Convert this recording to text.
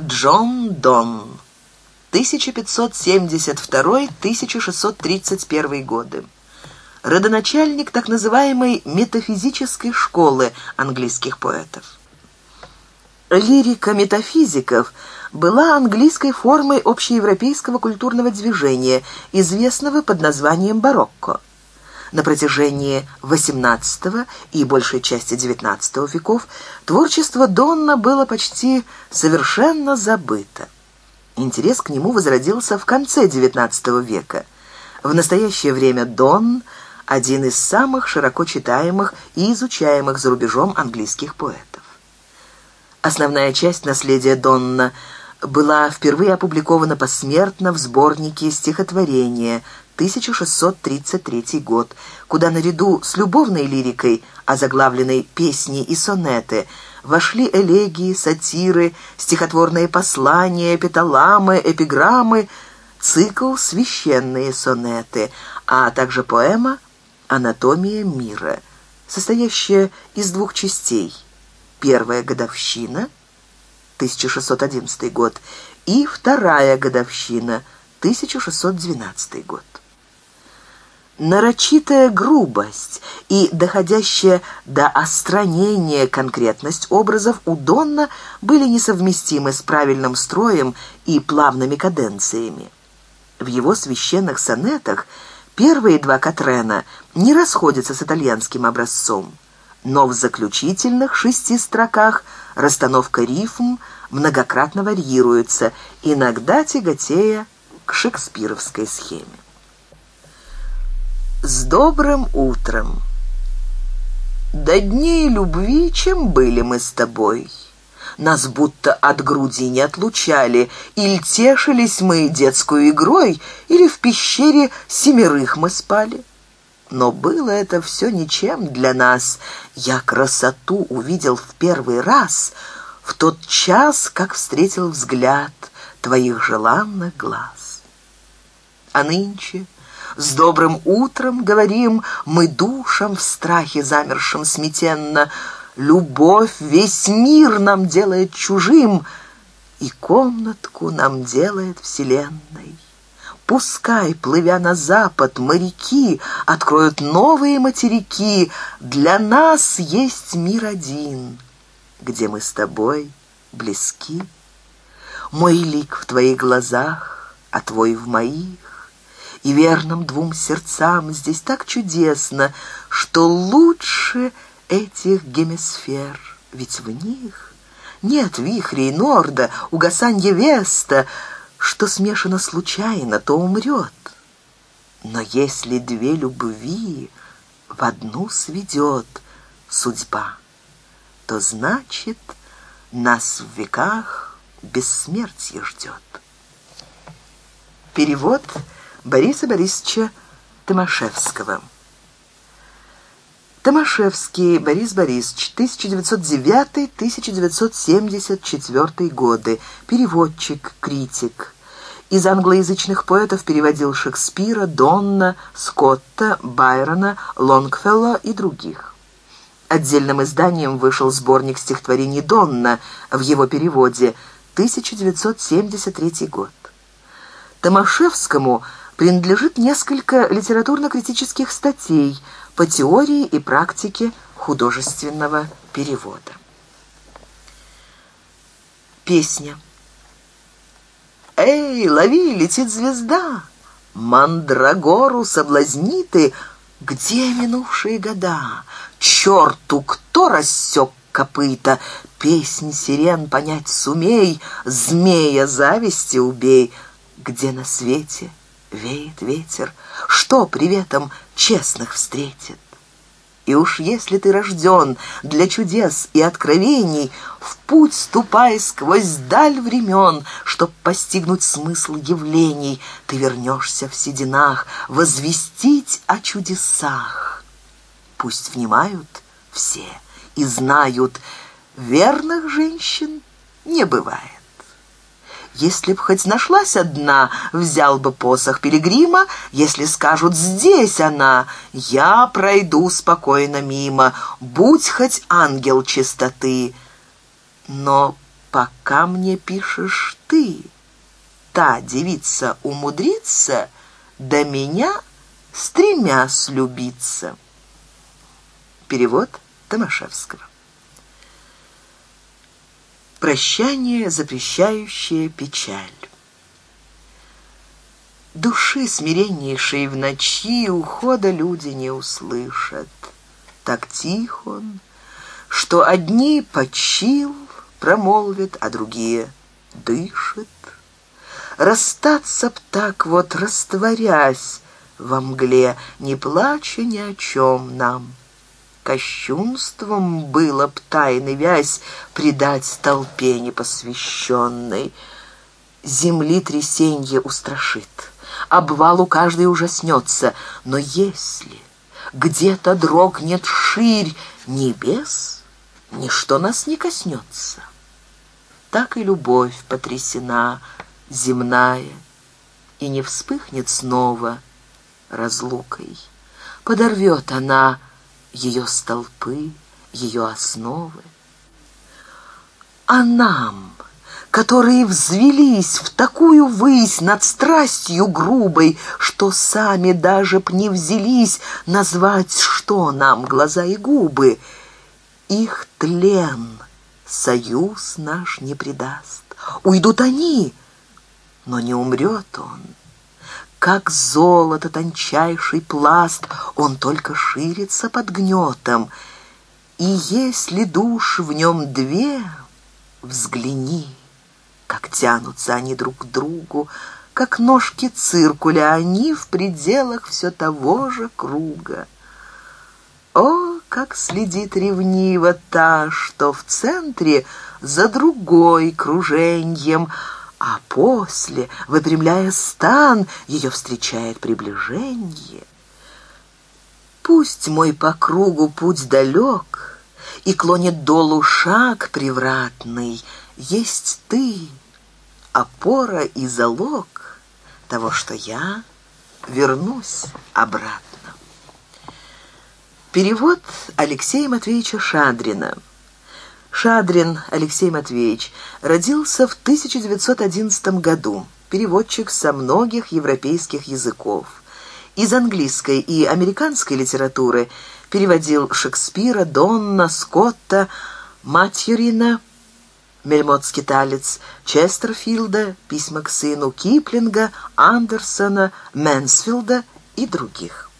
Джон Дон, 1572-1631 годы. Родоначальник так называемой метафизической школы английских поэтов. Лирика метафизиков была английской формой общеевропейского культурного движения, известного под названием барокко на протяжении XVIII и большей части XIX веков творчество Донна было почти совершенно забыто. Интерес к нему возродился в конце XIX века. В настоящее время Дон – один из самых широко читаемых и изучаемых за рубежом английских поэтов. Основная часть наследия Донна была впервые опубликована посмертно в сборнике стихотворения 1633 год, куда наряду с любовной лирикой, озаглавленной «Песни и сонеты», вошли элегии, сатиры, стихотворные послания, петаламы, эпиграммы, цикл «Священные сонеты», а также поэма «Анатомия мира», состоящая из двух частей. Первая годовщина, 1611 год, и вторая годовщина, 1612 год нарочитая грубость и доходящая до остранения конкретность образов у Донна были несовместимы с правильным строем и плавными каденциями. В его священных сонетах первые два Катрена не расходятся с итальянским образцом, но в заключительных шести строках расстановка рифм многократно варьируется, иногда тяготея к шекспировской схеме с добрым утром. До дней любви, чем были мы с тобой. Нас будто от груди не отлучали, или тешились мы детскую игрой, или в пещере семерых мы спали. Но было это все ничем для нас. Я красоту увидел в первый раз, в тот час, как встретил взгляд твоих желанных глаз. А нынче с добрым утром говорим, мы душам в страхе замершим сметенно. Любовь весь мир нам делает чужим, и комнатку нам делает вселенной. Пускай, плывя на запад, моряки откроют новые материки, для нас есть мир один, где мы с тобой близки. Мой лик в твоих глазах, а твой в моих и верным двум сердцам здесь так чудесно, что лучше этих гемисфер, ведь в них нет вихрей Норда, угасанья Веста, что смешано случайно, то умрет. Но если две любви в одну сведет судьба, то значит, нас в веках бессмертие ждет. Перевод Бориса Борисовича Томашевского. Томашевский Борис Борисович, 1909-1974 годы, переводчик, критик. Из англоязычных поэтов переводил Шекспира, Донна, Скотта, Байрона, Лонгфелло и других. Отдельным изданием вышел сборник стихотворений Донна в его переводе 1973 год. Томашевскому – принадлежит несколько литературно-критических статей по теории и практике художественного перевода. Песня. «Эй, лови, летит звезда! Мандрагору соблазниты! Где минувшие года? Черту, кто рассек копыта? Песнь сирен понять сумей, Змея зависти убей! Где на свете?» веет ветер, что приветом честных встретит. И уж если ты рожден для чудес и откровений, В путь ступай сквозь даль времен, Чтоб постигнуть смысл явлений, Ты вернешься в сединах, возвестить о чудесах. Пусть внимают все и знают, Верных женщин не бывает. Если б хоть нашлась одна, взял бы посох пилигрима, если скажут «здесь она», я пройду спокойно мимо, будь хоть ангел чистоты. Но пока мне пишешь ты, та девица умудрится до меня стремя слюбиться. Перевод Томашевского прощание, запрещающее печаль. Души смиреннейшей в ночи ухода люди не услышат. Так тих он, что одни почил, промолвят, а другие дышит. Расстаться б так вот, растворясь во мгле, не плача ни о чем нам кощунством было б тайны вязь предать толпе непосвященной. земли трясенье устрашит, обвалу каждый ужаснется, но если где-то дрогнет ширь небес, ничто нас не коснется. Так и любовь потрясена, земная, и не вспыхнет снова разлукой. Подорвет она, — ее столпы, ее основы. А нам, которые взвелись в такую высь над страстью грубой, что сами даже б не взялись назвать, что нам глаза и губы, их тлен союз наш не предаст. Уйдут они, но не умрет он как золото, тончайший пласт, он только ширится под гнетом. И если душ в нем две, взгляни, как тянутся они друг к другу, как ножки циркуля, они в пределах все того же круга. О, как следит ревниво та, что в центре за другой круженьем — а после, выпрямляя стан, ее встречает приближение. Пусть мой по кругу путь далек И клонит долу шаг превратный, Есть ты, опора и залог Того, что я вернусь обратно. Перевод Алексея Матвеевича Шадрина Шадрин Алексей Матвеевич родился в 1911 году, переводчик со многих европейских языков. Из английской и американской литературы переводил Шекспира, Донна, Скотта, Матьюрина, Мельмот Скиталец, Честерфилда, письма к сыну Киплинга, Андерсона, Мэнсфилда и других.